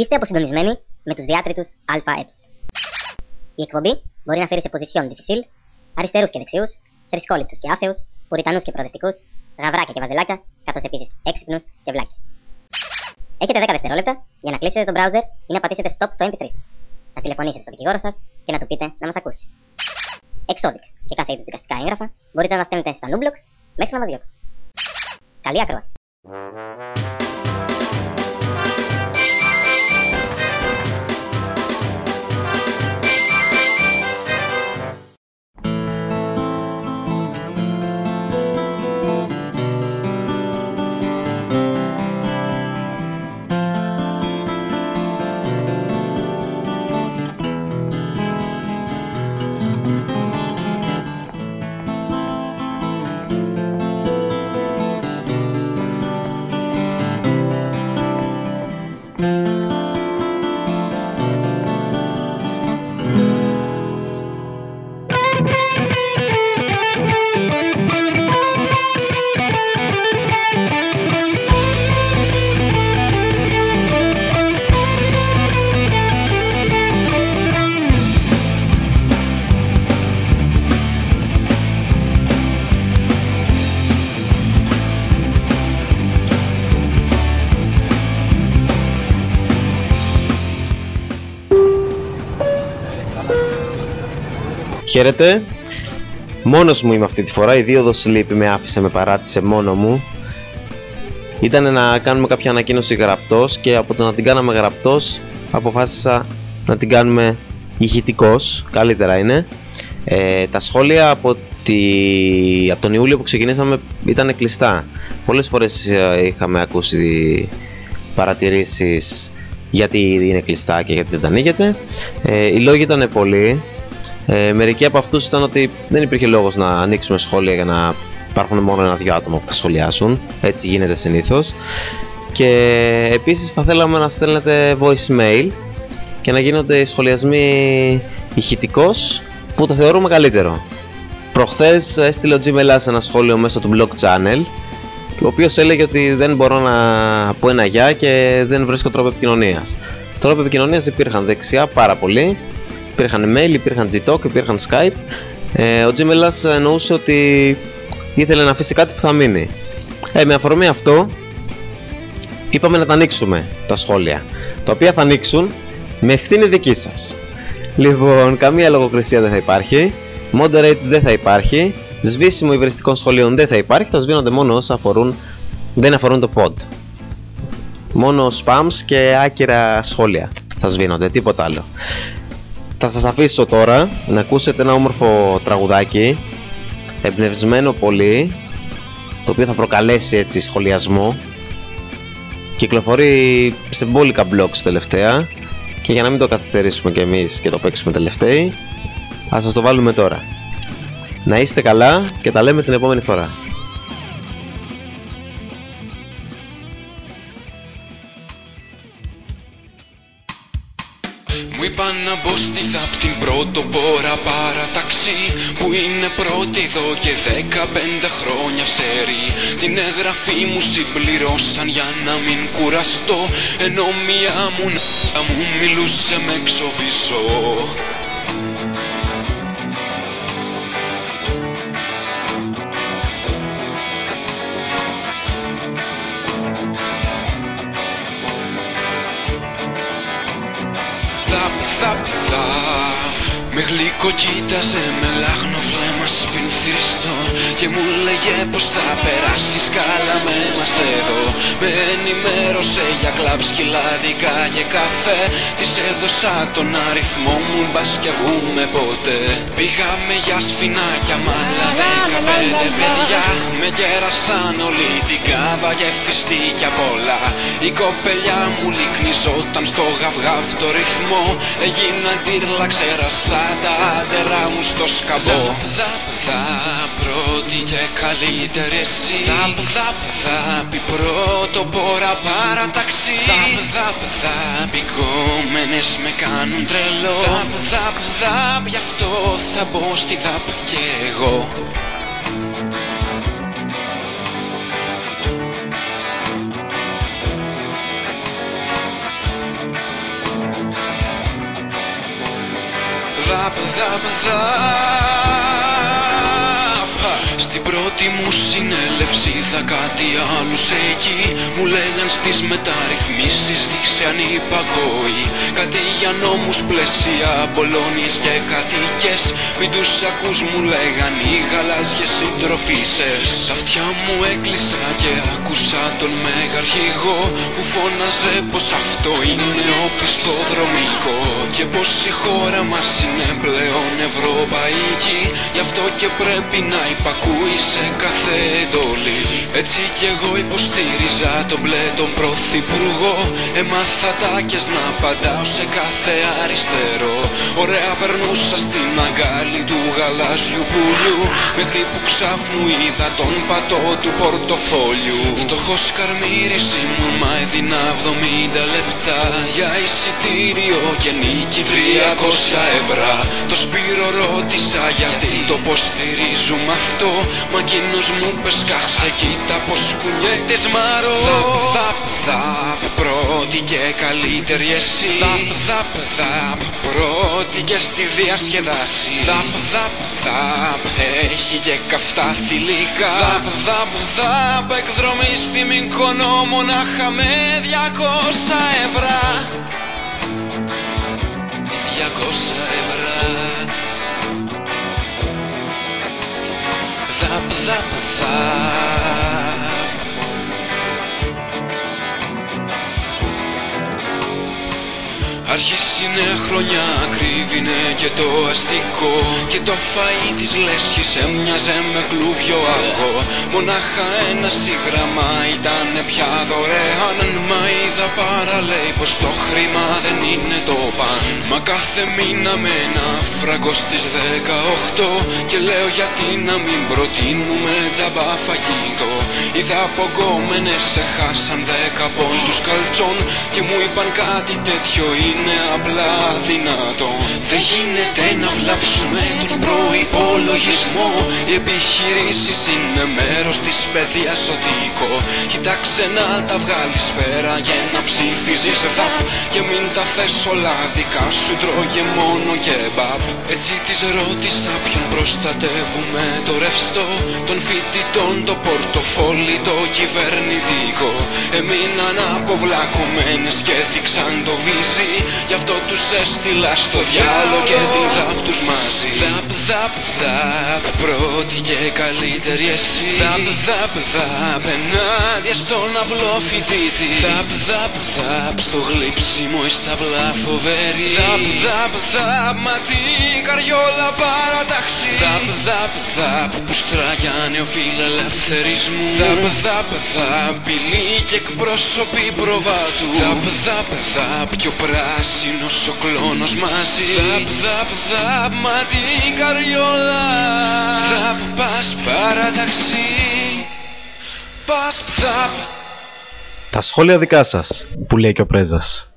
Είστε αποσυντονισμένοι με τους διάτριτου ΑΕ. Η εκπομπή μπορεί να φέρει σε position difficile αριστερούς και δεξιούς, θρησκόληπτους και άθεους, πουριτανούς και προοδευτικούς, γαβράκια και βαζελάκια, καθώς επίσης έξυπνους και βλάκες. Έχετε 10 δευτερόλεπτα για να κλείσετε το browser ή να πατήσετε stop στο MP3 σας. Να τηλεφωνήσετε στον δικηγόρο σας και να του πείτε να μας ακούσει. Εξώδικα και κάθε είδους δικαστικά έγγραφα μπορείτε να τα στέλνετε στα Nublox μέχρι να μας διώξουν. Καλή ακρόαση. Χαίρετε. Μόνος μου είμαι αυτή τη φορά. Η δίωδος Sleep με άφησε, με παράτησε μόνο μου. Ήταν να κάνουμε κάποια ανακοίνωση γραπτός και από το να την κάναμε γραπτός αποφάσισα να την κάνουμε ηχητικός. Καλύτερα είναι. Ε, τα σχόλια από, τη... από τον Ιούλιο που ξεκινήσαμε ήταν κλειστά. Πολλές φορές ε, είχαμε ακούσει παρατηρήσεις γιατί είναι κλειστά και γιατί δεν τα ανοίγεται. Ε, οι λόγοι ήταν πολλοί. Ε, μερικοί από αυτούς ήταν ότι δεν υπήρχε λόγος να ανοίξουμε σχόλια για να υπάρχουν μόνο ένα-δυο άτομα που θα σχολιάσουν. Έτσι γίνεται συνήθως. Και επίσης θα θέλαμε να στέλνετε voicemail και να γίνονται οι σχολιασμοί ηχητικός που το θεωρούμε καλύτερο. Προχθές έστειλε ο Gmail ένα σχόλιο μέσω του blog channel ο οποίος έλεγε ότι δεν μπορώ να πω ένα γεια και δεν βρίσκω τρόπο επικοινωνίας. Τρόπο επικοινωνίας υπήρχαν δεξιά πάρα πολύ υπήρχαν email, υπήρχαν Gtalk, υπήρχαν Skype. Ε, ο Gmail εννοούσε ότι ήθελε να αφήσει κάτι που θα μείνει. Ε, με αφορμή αυτό, είπαμε να τα ανοίξουμε τα σχόλια. Τα οποία θα ανοίξουν με ευθύνη δική σας. Λοιπόν, καμία λογοκρισία δεν θα υπάρχει. Moderate δεν θα υπάρχει. Σβήσιμο υβριστικών σχολείων δεν θα υπάρχει. Θα σβήνονται μόνο όσα αφορούν, δεν αφορούν το pod. Μόνο spams και άκυρα σχόλια θα σβήνονται, τίποτα άλλο. Θα σας αφήσω τώρα να ακούσετε ένα όμορφο τραγουδάκι εμπνευσμένο πολύ το οποίο θα προκαλέσει έτσι σχολιασμό. Κυκλοφορεί σε μπόλικα blogs τελευταία και για να μην το καθυστερήσουμε κι εμείς και το παίξουμε τελευταίοι ας σας το βάλουμε τώρα. Να είστε καλά και τα λέμε την επόμενη φορά Μου είπαν να μπω στη ΔΑΠ την πρώτο πόρα παραταξή Που είναι πρώτη εδώ και δεκαπέντε χρόνια σερή Την εγγραφή μου συμπληρώσαν για να μην κουραστώ Ενώ μία μου να μου μιλούσε με εξοβισό γλυκό κοίταζε με λάχνο βλέμμα σπινθριστό Και μου λέγε πως θα περάσεις καλά με μας εδώ. Με ενημέρωσε για κλαμπ σκυλάδικα και καφέ. Της έδωσα τον αριθμό μου μπας και βγούμε ποτέ. Πήγαμε για σφινάκια μ' άλλα δεκαπέντε παιδιά Με κέρασαν όλη την κάβα και φιστίκια πολλά. Η κοπελιά μου λυκνιζόταν στο γαυγάβ το ρυθμό. Έγινα τύρλα ξέρασα τα άντερα μου στο σκαμπό. Δαπ, δαπ, πρώτη και καλύτερη εσύ. Δαπ, δαπ, δαπ, η πρώτο πόρα παραταξή. Δαπ, δαπ, δαπ, οι κόμενες με κάνουν τρελό. Δαπ, δαπ, δαπ, γι' αυτό θα μπω στη δαπ και εγώ δαπ, δαπ, δαπ Στην πρώτη μου συνέλευση είδα κάτι άλλους εκεί. Μου λέγαν στις μεταρρυθμίσεις δείξε ανυπακόη. Κάτι για νόμους πλαίσια, μπολόνιες και κατοίκες. Μην τους ακούς μου λέγαν οι γαλάζιες συντροφίσες. Τα αυτιά μου έκλεισα και άκουσα τον μεγαρχηγό. Που φώναζε πως αυτό είναι οπισθοδρομικό Και πως η χώρα μας είναι πλέον ευρωπαϊκή. Γι' αυτό και πρέπει να υπακούει σε κάθε εντολή. Έτσι κι εγώ υποστήριζα τον μπλε τον πρωθυπουργό. Έμαθα τάκες να απαντάω σε κάθε αριστερό. Ωραία περνούσα στην αγκάλι του γαλάζιου πουλιού. Μέχρι που ξάφνου είδα τον πατό του πορτοφόλιου. Φτωχός καρμύρης ήμουν μα έδινα 70 λεπτά. Για εισιτήριο και νίκη 300 ευρώ. Το Σπύρο ρώτησα γιατί το υποστηρίζουμε αυτό Μα εκείνος μου πες κάσε κοίτα πως κουνιέται σμαρό Δαπ, δαπ, δαπ, πρώτη και καλύτερη εσύ. Δαπ, δαπ, δαπ, πρώτη και στη διασκεδάση. Δαπ, δαπ, δαπ, έχει και καυτά θηλυκά. Δαπ, δαπ, δαπ, εκδρομή στη Μυκονό μονάχα με 200 ευρώ. 200 ευρώ Δαπ, δαπ, Αρχίσει νέα χρονιά, κρύβινε και το αστικό. Και το φαΐ της λέσχης έμοιαζε με κλούβιο αυγό. Μονάχα ένα σύγγραμμα ήταν πια δωρεάν. Μα είδα παραλέει πως το χρήμα δεν είναι το παν. Μα κάθε μήνα με ένα φραγκό στις 18 Και λέω γιατί να μην προτείνουμε τζαμπά φαγητό. Είδα απογκόμενες σε χάσαν δέκα πόντους καλτσών Και μου είπαν κάτι τέτοιο είναι απλά δυνατό Δεν γίνεται να βλάψουμε τον προϋπολογισμό. Οι επιχειρήσεις είναι μέρος της παιδείας οδικό Κοιτάξε να τα βγάλεις πέρα για να ψηφίζεις δαπ. Και μην τα θες όλα δικά σου τρώγε μόνο κεμπαπ Έτσι της ρώτησα ποιον προστατεύουμε το ρευστό Των φοιτητών το πορτοφόλι το κυβερνητικό. Έμειναν αποβλακωμένες και έθιξαν το βίζι Γι' αυτό τους έστειλα στο διάλο και την δαπ τους μαζί. Δαπ, δαπ, δαπ, πρώτη και καλύτερη εσύ. Δαπ, δαπ, δαπ, ενάντια στον απλό φοιτήτη Δαπ, δαπ, δαπ, στο γλύψιμο η σταυλά φοβερή. Δαπ, δαπ, δαπ, μα την καριόλα παραταξή Δαπ, δαπ, δαπ, που στραγιάνε ο φιλελευθερισμού. Δαπ, δαπ, δαπ, πυλή και εκπρόσωποι προβάτου. Δαπ, δαπ, δαπ, κι ο πράσινος ο κλόνος μαζί Δαπ, δαπ, δαπ, μα την καριόλα. Δαπ, πας παραταξή Πας, δαπ Τα σχόλια δικά σας, που λέει και ο Πρέζας.